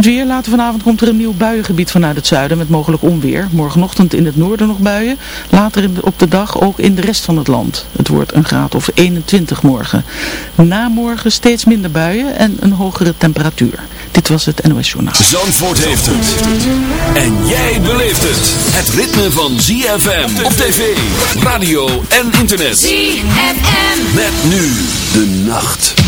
Het weer, later vanavond komt er een nieuw buiengebied vanuit het zuiden met mogelijk onweer. Morgenochtend in het noorden nog buien, later op de dag ook in de rest van het land. Het wordt een graad of 21 morgen. Na morgen steeds minder buien en een hogere temperatuur. Dit was het NOS Journaal. Zandvoort heeft het. En jij beleeft het. Het ritme van ZFM op tv, radio en internet. ZFM. Met nu de nacht.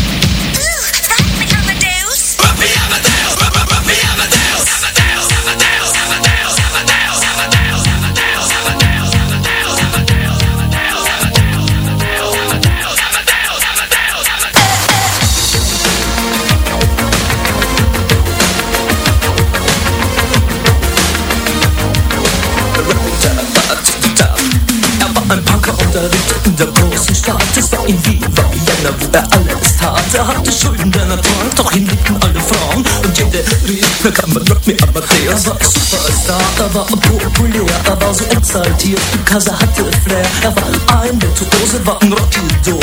In der großen Stadt. Es war in Wien, war Vienna, wo er alles tat. Er hatte Schulden, der Natur, doch ihn liebten alle Frauen. Und jede rief, mir kann man Rock Me Amadeus. Er war ein Superstar, er war populär, er war so exaltiert, because er hatte Flair. Er war ein Virtuose, war ein Rockidol.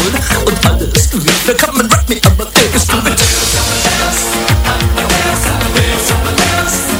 Und alles rief, mir kann man Rock Me Amadeus. Amadeus, Amadeus, Amadeus, Amadeus, Amadeus,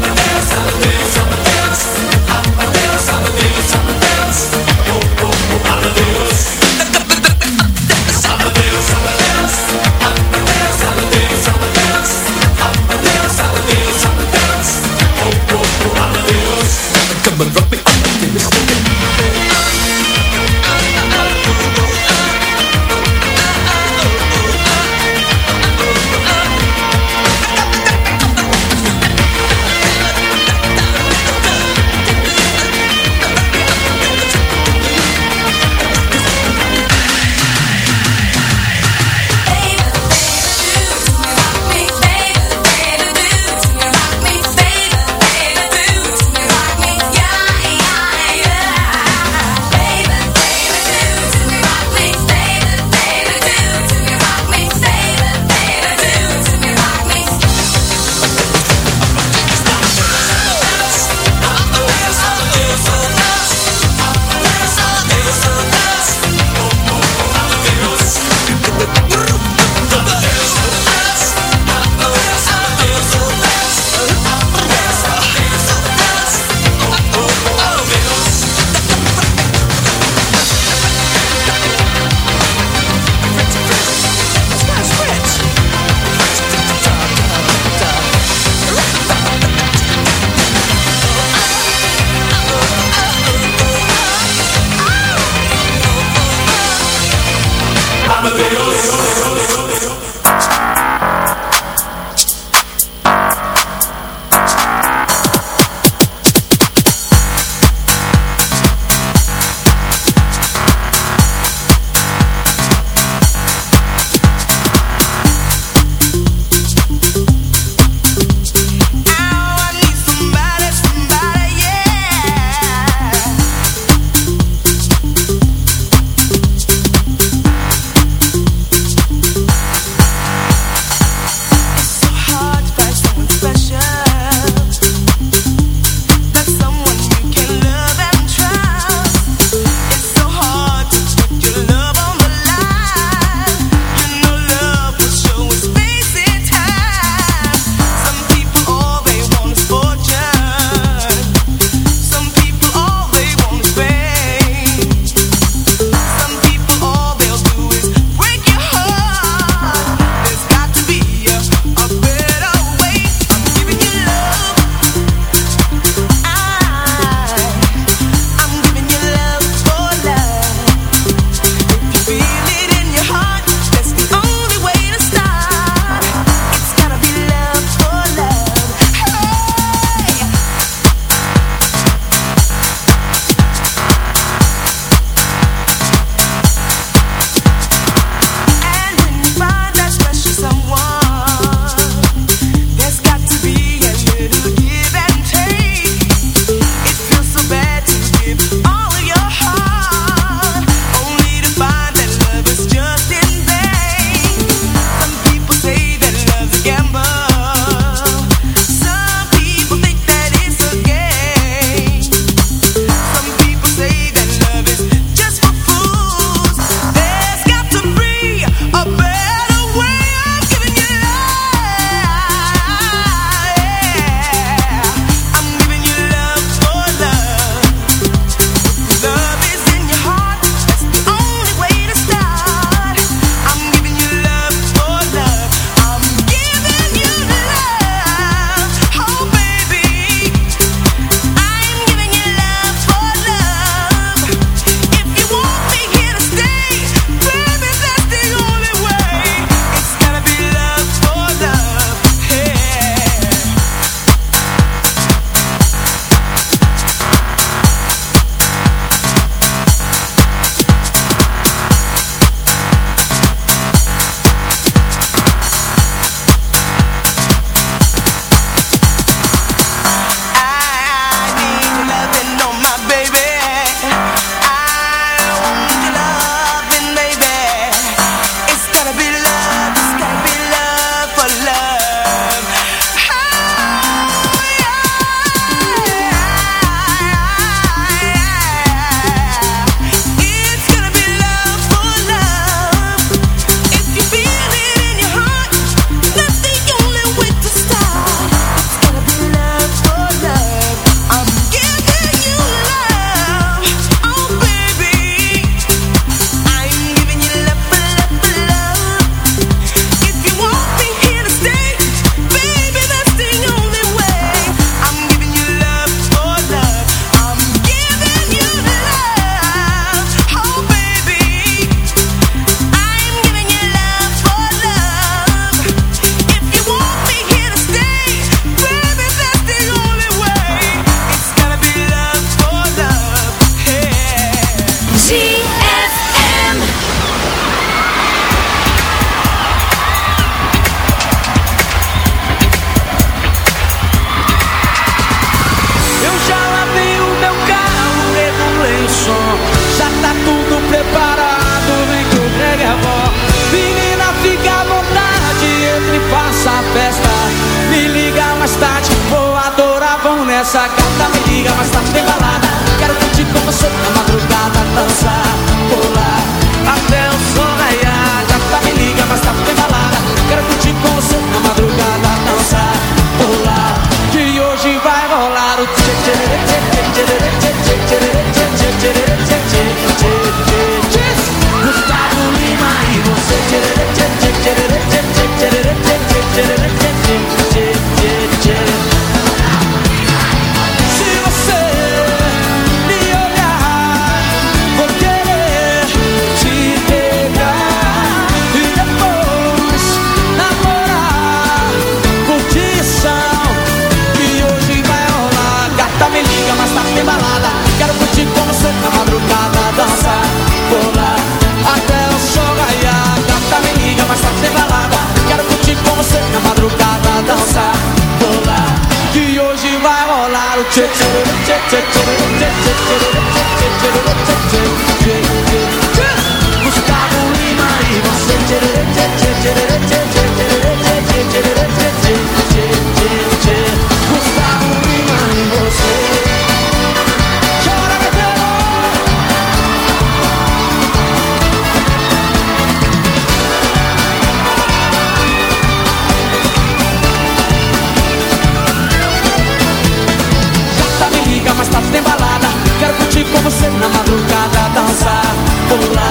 essa carta me liga, mas tá bem balada. Quero curtir com você na madrugada, dançar, pular até o sol raiar. Carta me liga, mas tá bem balada. Quero curtir com você na madrugada, dançar, pular. Que hoje vai rolar o tchê tchê tchê tchê tchê tchê tchê tchê tchê tchê Gustavo Lima e você tchê tchê tchê tchê tchê tchê tchê tchê Dança, rolar Que hoje vai rolar o tchê tchê tchê e você tchê tchê tchê tchê tchê tchê tchê tchê tchê the love.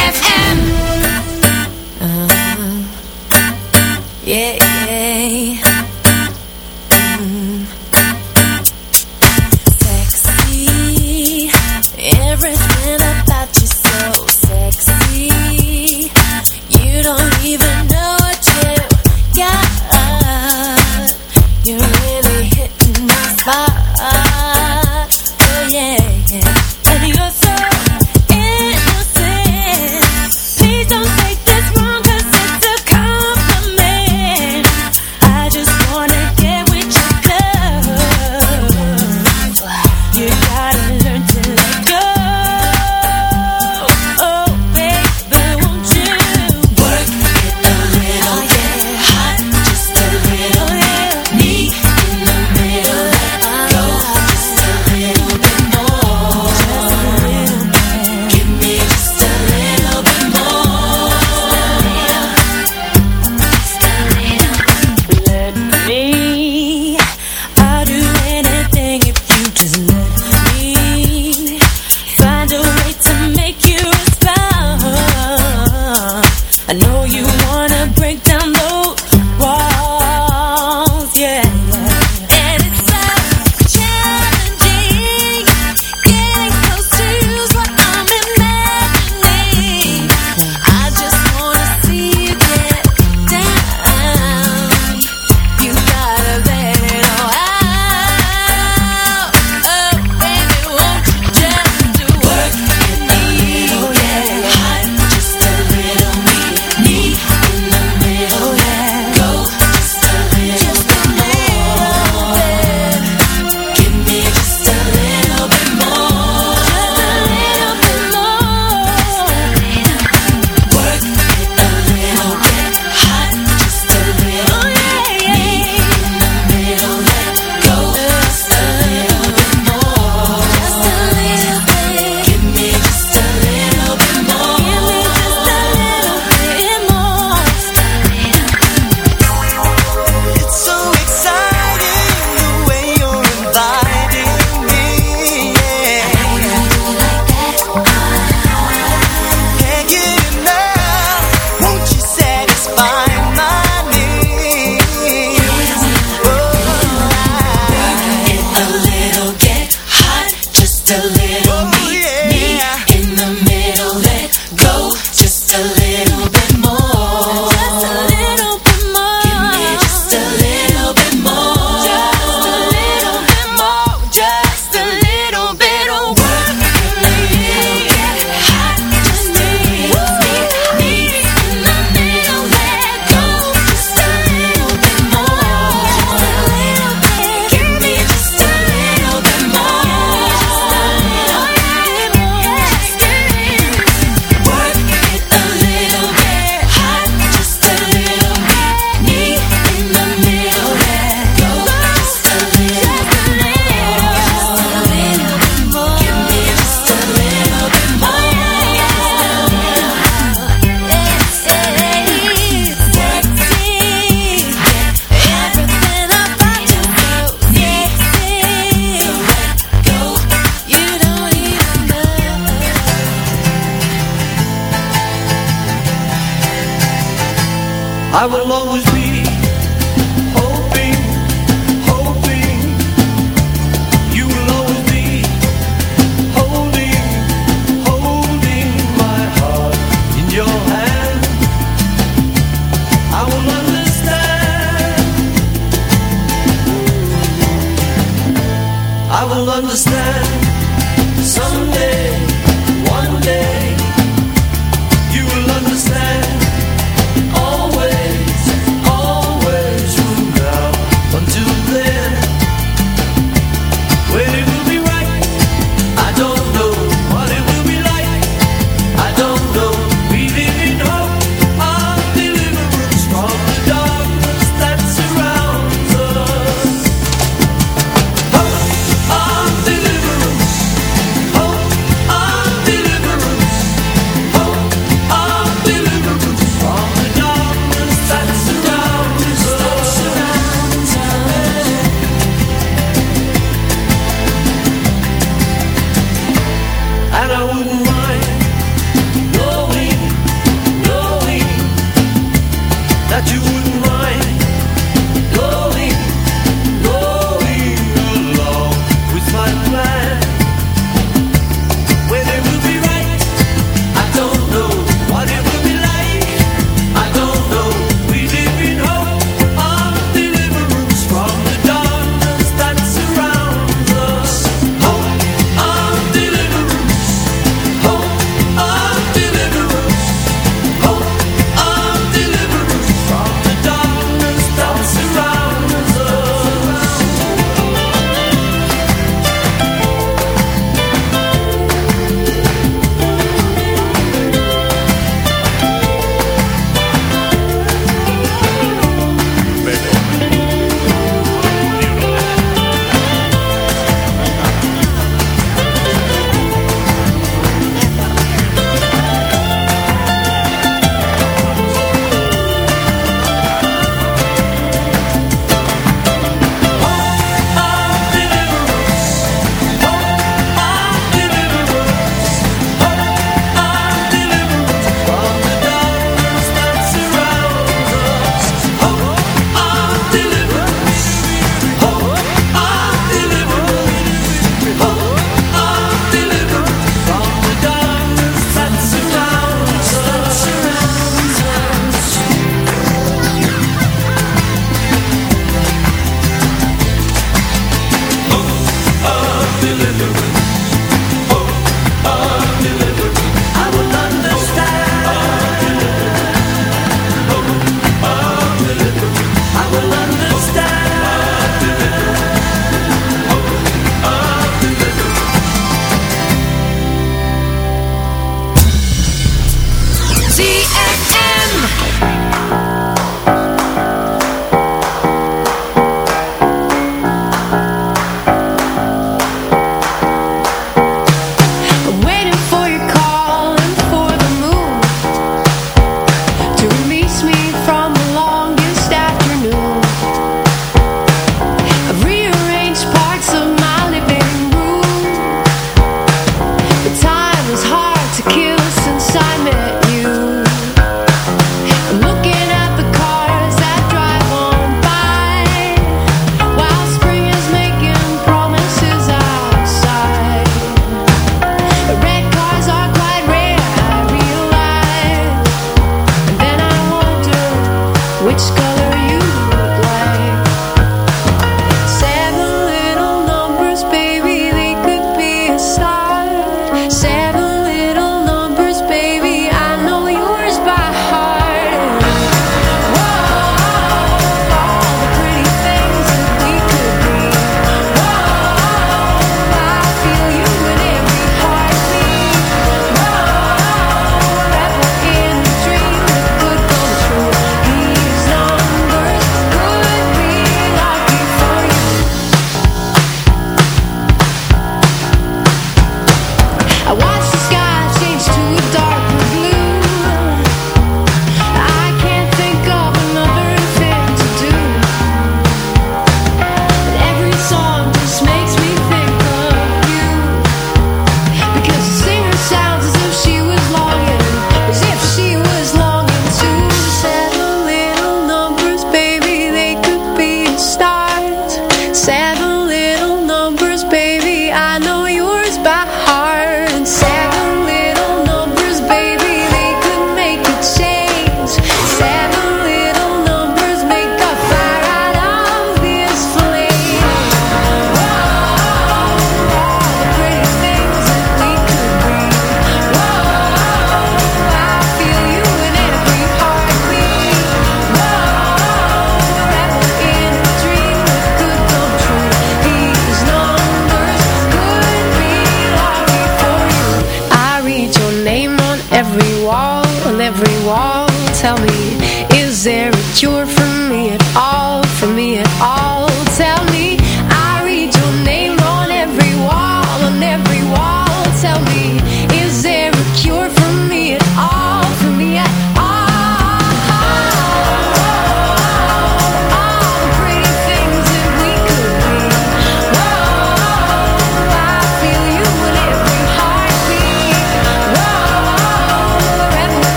I will understand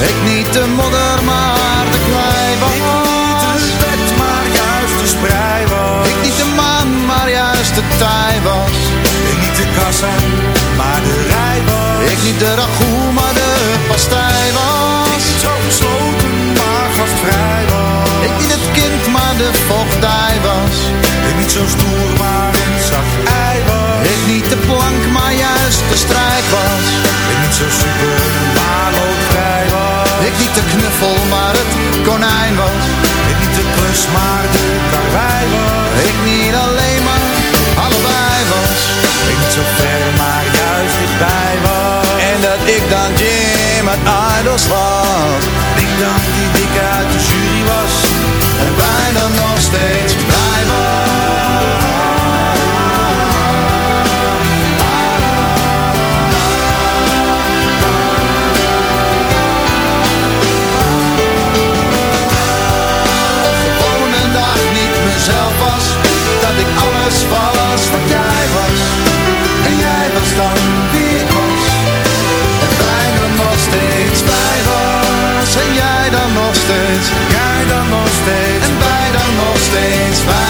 Ik niet de modder, maar de klei was Ik niet de wet, maar juist de sprei was Ik niet de maan, maar juist de tij was Ik niet de kassa, maar de rij was Ik niet de ragout, maar de pastij was Ik niet zo gesloten, maar gastvrij was Ik niet het kind, maar de voogdij was Ik niet zo stoer, maar een zacht ei was Ik niet de plank, maar juist de strijk was Ik niet zo super, maar loodvrij Ik niet de knuffel, maar het konijn was. Ik niet de klus, maar de karwei was. Ik niet alleen, maar allebei was. Ik niet zo ver, maar juist dichtbij was. En dat ik dan Jim uit Idols was. Ik dan dan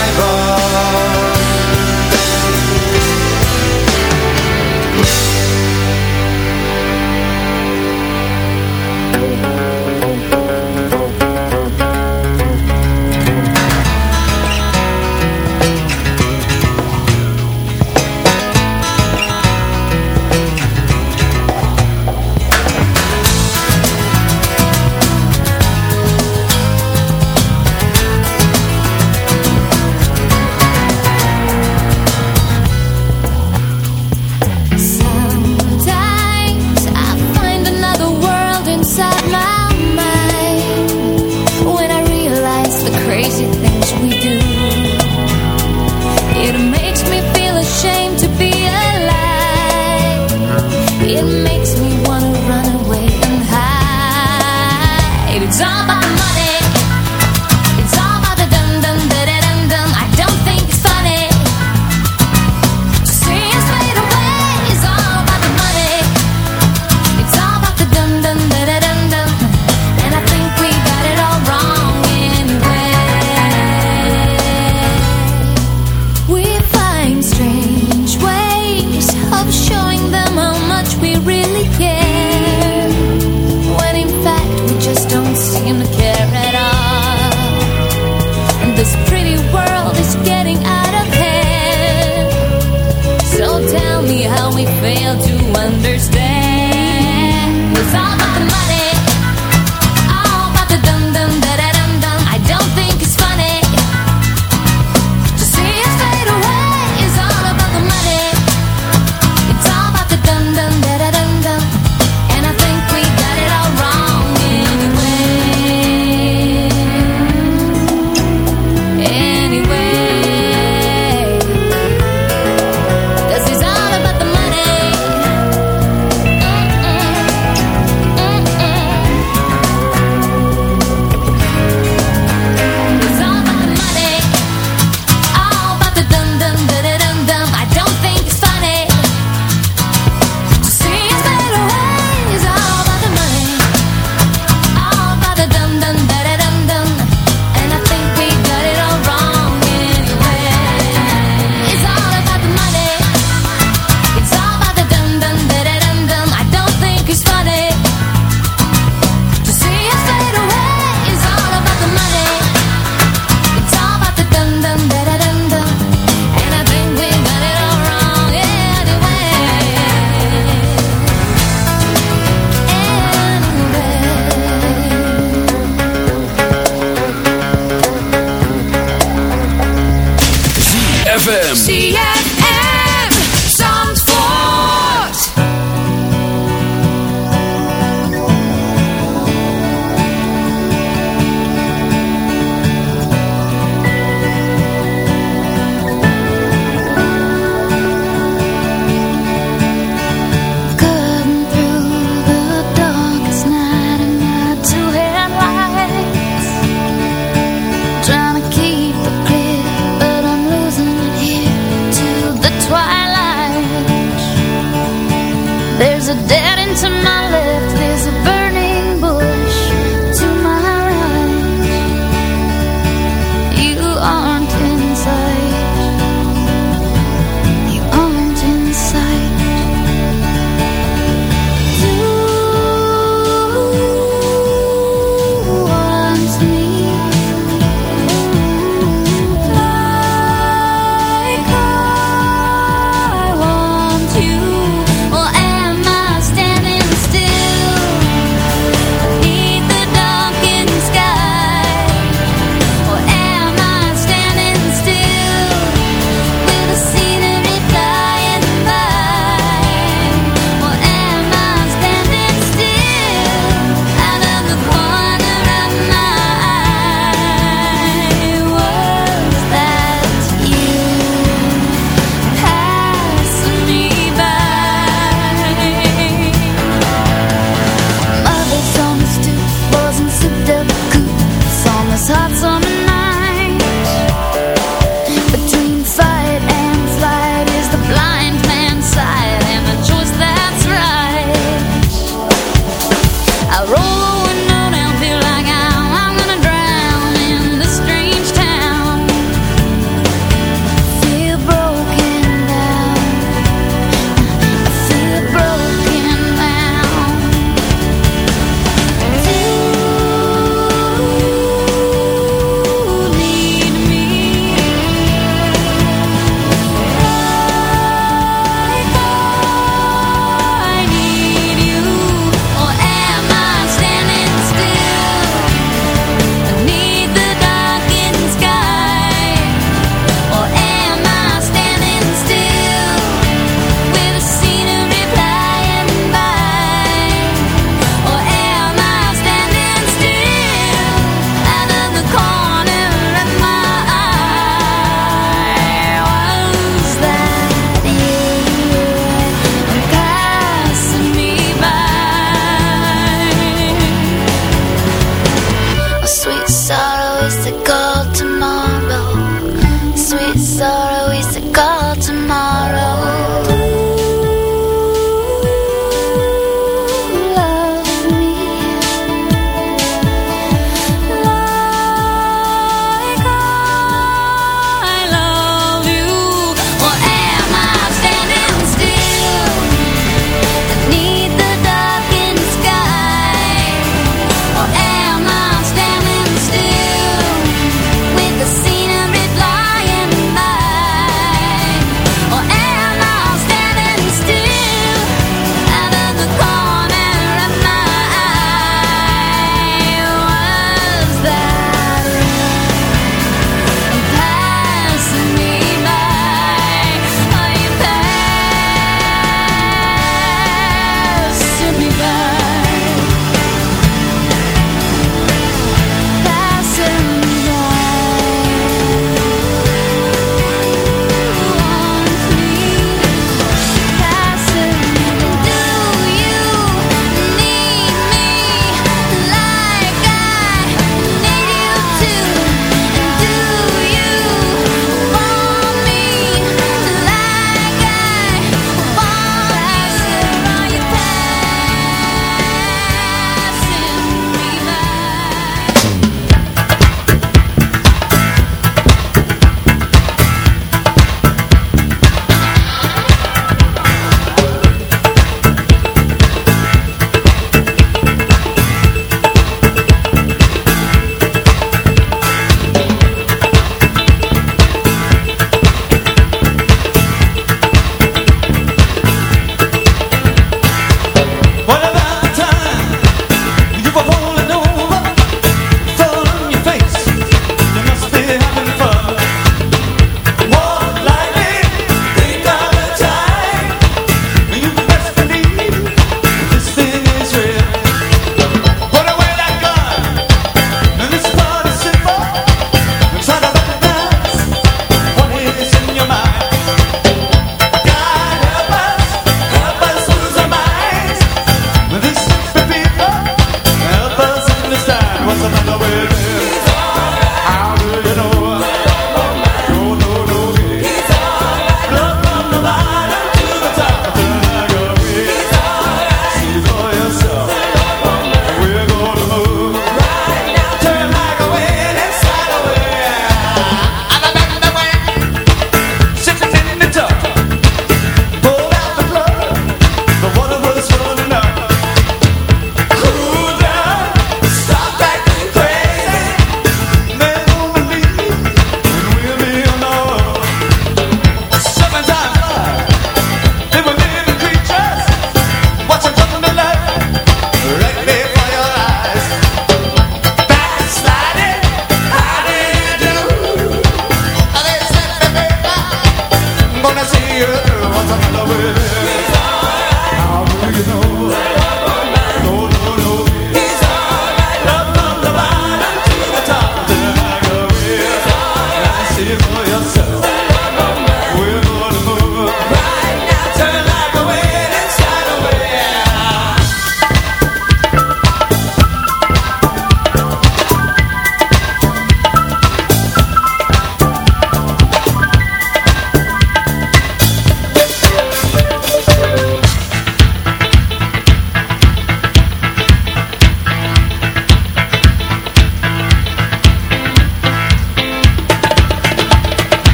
ZFM.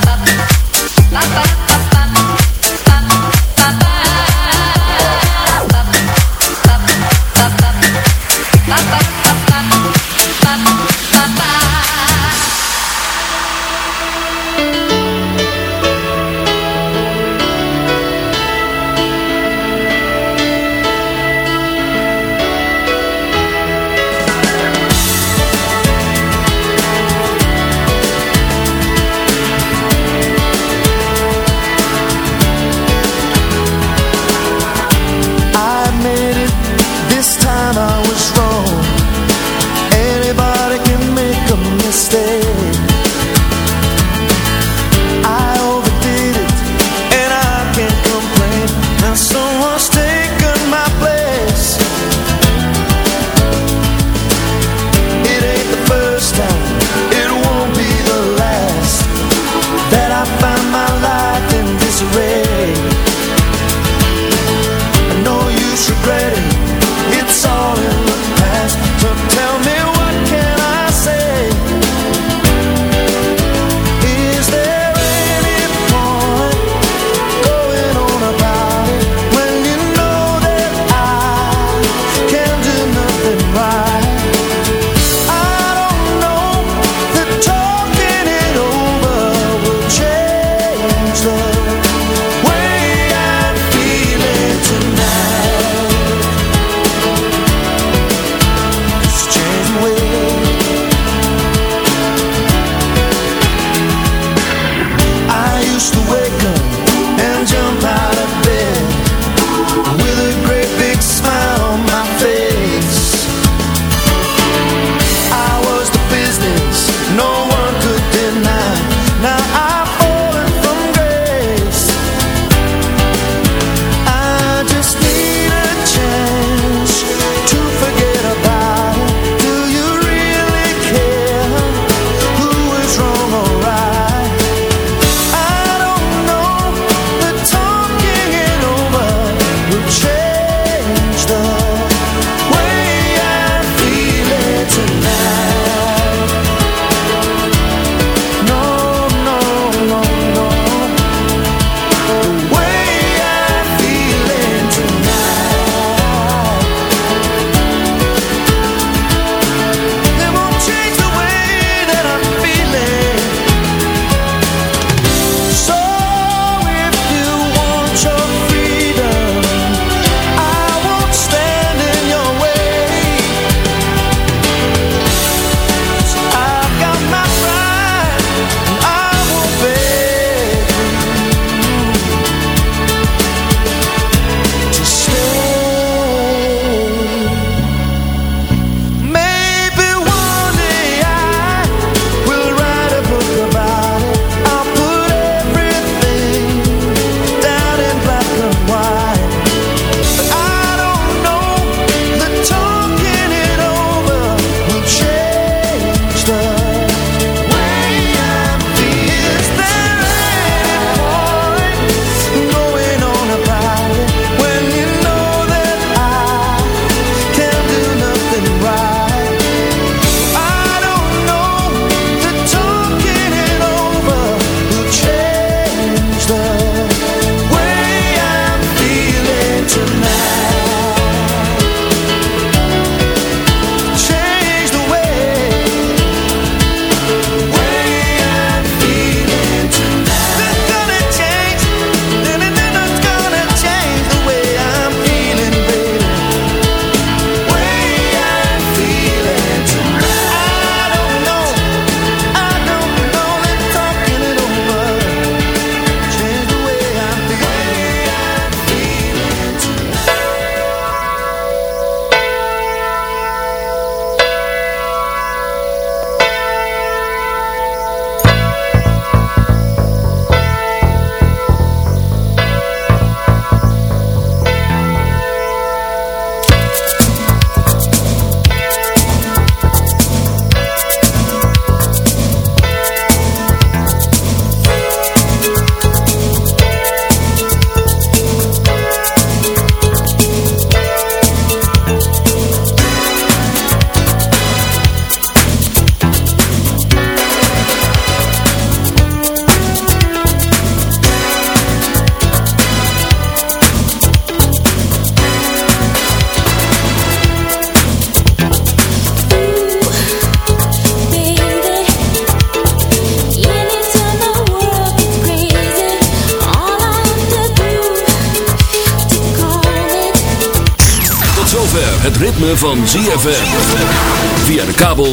Stay